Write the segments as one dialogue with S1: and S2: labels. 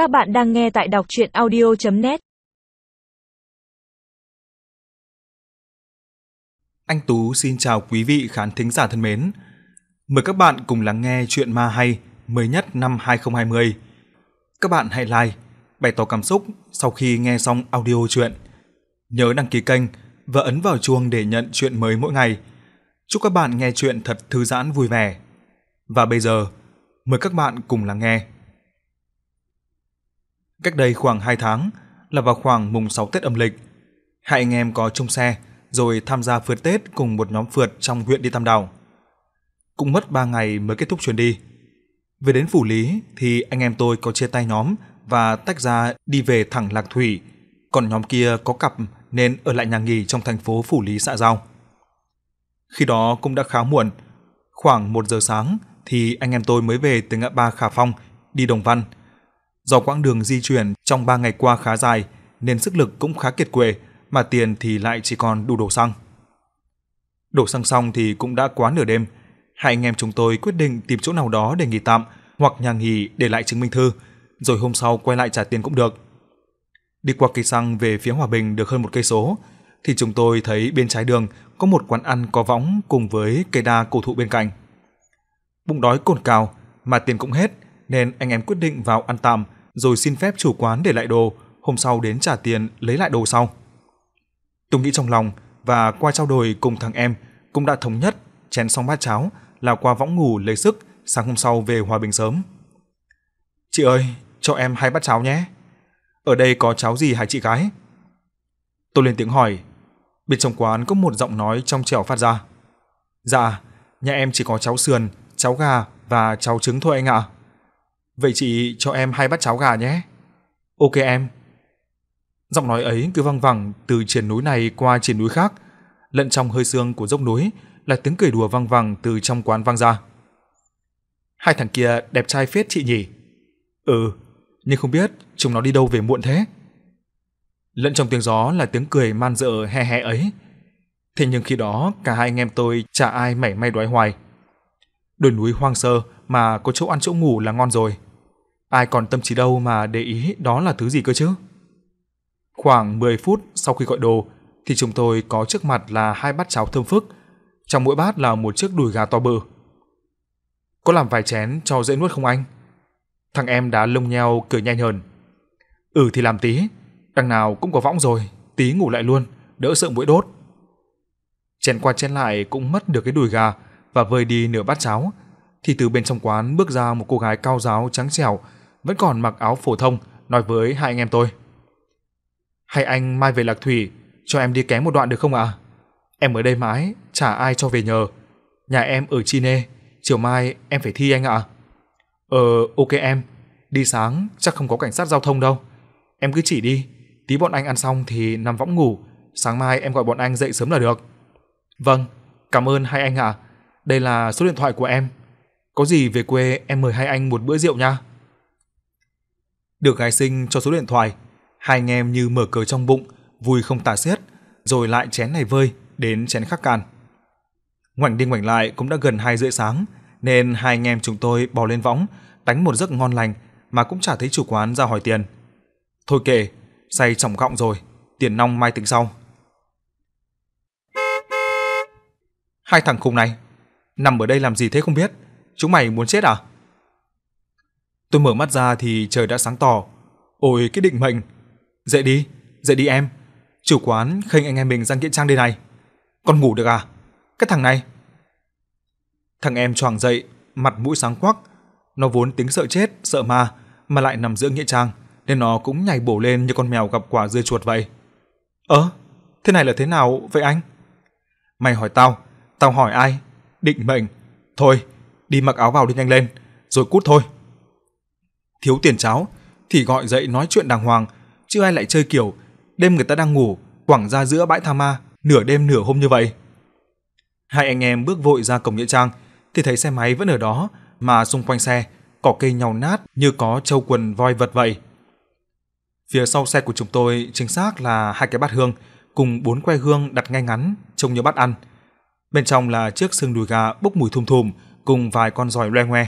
S1: Các bạn đang nghe tại đọc chuyện audio.net
S2: Anh Tú xin chào quý vị khán thính giả thân mến. Mời các bạn cùng lắng nghe chuyện ma hay mới nhất năm 2020. Các bạn hãy like, bày tỏ cảm xúc sau khi nghe xong audio chuyện. Nhớ đăng ký kênh và ấn vào chuông để nhận chuyện mới mỗi ngày. Chúc các bạn nghe chuyện thật thư giãn vui vẻ. Và bây giờ, mời các bạn cùng lắng nghe. Cách đây khoảng 2 tháng, là vào khoảng mùng 6 Tết âm lịch, hai anh em có chung xe rồi tham gia phượt Tết cùng một nhóm phượt trong huyện đi Tam Đảo. Cũng mất 3 ngày mới kết thúc chuyến đi. Về đến Phủ Lý thì anh em tôi có chia tay nhóm và tách ra đi về thẳng Lạc Thủy, còn nhóm kia có cặp nên ở lại nhà nghỉ trong thành phố Phủ Lý xã giao. Khi đó cũng đã khá muộn, khoảng 1 giờ sáng thì anh em tôi mới về từ ngã ba Khả Phong đi Đồng Văn. Do quãng đường di chuyển trong 3 ngày qua khá dài nên sức lực cũng khá kiệt quệ mà tiền thì lại chỉ còn đủ đổ xăng. Đổ xăng xong thì cũng đã quá nửa đêm, hai anh em chúng tôi quyết định tìm chỗ nào đó để nghỉ tạm hoặc nhà nghỉ để lại chứng minh thư, rồi hôm sau quay lại trả tiền cũng được. Đi qua cây xăng về phía Hòa Bình được hơn một cây số, thì chúng tôi thấy bên trái đường có một quán ăn có võng cùng với cây đa cổ thụ bên cạnh. Bụng đói cồn cào mà tiền cũng hết, nên anh em quyết định vào ăn tạm rồi xin phép chủ quán để lại đồ, hôm sau đến trả tiền lấy lại đồ sau. Tôi nghĩ trong lòng và qua trao đổi cùng thằng em cũng đã thống nhất chén xong bát cháo là qua võng ngủ lấy sức sáng hôm sau về Hòa Bình sớm. Chị ơi, cho em hai bát cháo nhé. Ở đây có cháo gì hả chị gái? Tôi lên tiếng hỏi. Bên trong quán có một giọng nói trong trẻo phát ra. Dạ, nhà em chỉ có cháo sườn, cháo gà và cháo trứng thôi anh ạ. Vậy chị cho em hai bát cháo gà nhé. Ok em. Giọng nói ấy cứ vang vẳng từ triển núi này qua triển núi khác, lẫn trong hơi sương của dốc núi là tiếng cười đùa vang vẳng từ trong quán vang ra. Hai thằng kia đẹp trai phết chị nhỉ? Ừ, nhưng không biết chúng nó đi đâu về muộn thế. Lẫn trong tiếng gió là tiếng cười man dợ he he ấy. Thế nhưng khi đó cả hai anh em tôi chả ai mảy may đoái hoài. Đồi núi hoang sơ mà có chỗ ăn chỗ ngủ là ngon rồi. Ai còn tâm trí đâu mà để ý đó là thứ gì cơ chứ? Khoảng 10 phút sau khi gọi đồ thì chúng tôi có trước mặt là hai bát cháo thơm phức, trong mỗi bát là một chiếc đùi gà to bự. Có làm vài chén cho dễ nuốt không anh? Thằng em đã lông nheo cười nhanh hơn. Ừ thì làm tí, đằng nào cũng có võng rồi, tí ngủ lại luôn, đỡ sợ mũi đốt. Chén qua chén lại cũng mất được cái đùi gà và vơi đi nửa bát cháo, thì từ bên trong quán bước ra một cô gái cao giáo trắng trẻo, vẫn còn mặc áo phổ thông, nói với hai anh em tôi. Hay anh mai về Lạc Thủy, cho em đi ké một đoạn được không ạ? À? Em ở đây mãi, chả ai cho về nhờ. Nhà em ở Chi Nê, chiều mai em phải thi anh ạ. À? Ờ, ok em, đi sáng chắc không có cảnh sát giao thông đâu. Em cứ chỉ đi, tí bọn anh ăn xong thì nằm võng ngủ, sáng mai em gọi bọn anh dậy sớm là được. Vâng, cảm ơn hai anh ạ. À. Đây là số điện thoại của em. Có gì về quê em mời hai anh một bữa rượu nha. Được gái sinh cho số điện thoại, hai anh em như mở cờ trong bụng, vui không tả xiết, rồi lại chén này vơi đến chén khác can. Ngoảnh đi ngoảnh lại cũng đã gần hai rưỡi sáng, nên hai anh em chúng tôi bò lên võng, đánh một giấc ngon lành mà cũng chả thấy chủ quán ra hỏi tiền. Thôi kệ, say trọng gọng rồi, tiền nong mai tính sau. Hai thằng khùng này, nằm ở đây làm gì thế không biết, chúng mày muốn chết à? Tôi mở mắt ra thì trời đã sáng tỏ. Ôi cái định mệnh. Dậy đi, dậy đi em. Chủ quán khênh anh em mình ra nghĩa trang đây này. Con ngủ được à? Cái thằng này. Thằng em choàng dậy, mặt mũi sáng quắc. Nó vốn tính sợ chết, sợ ma, mà lại nằm giữa nghĩa trang, nên nó cũng nhảy bổ lên như con mèo gặp quả dưa chuột vậy. Ơ, thế này là thế nào vậy anh? Mày hỏi tao, tao hỏi ai? Định mệnh. Thôi, đi mặc áo vào đi nhanh lên, rồi cút thôi. Thiếu tiền cháo thì gọi dậy nói chuyện đàng hoàng, chứ ai lại chơi kiểu đêm người ta đang ngủ, quẳng ra giữa bãi tha ma, nửa đêm nửa hôm như vậy. Hai anh em bước vội ra cổng nghĩa trang thì thấy xe máy vẫn ở đó, mà xung quanh xe cỏ cây nhàu nát như có trâu quần voi vật vậy. Phía sau xe của chúng tôi chính xác là hai cái bát hương cùng bốn que hương đặt ngay ngắn trông như bát ăn. Bên trong là chiếc xương đùi gà bốc mùi thum thùm cùng vài con giòi loe ngoe.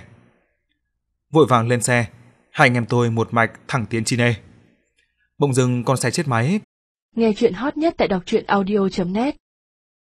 S2: Vội vàng lên xe, hai anh em tôi một mạch thẳng tiến Chine. Bỗng dưng con xe chết máy.
S3: Nghe chuyện hot nhất tại đọc truyện audio.net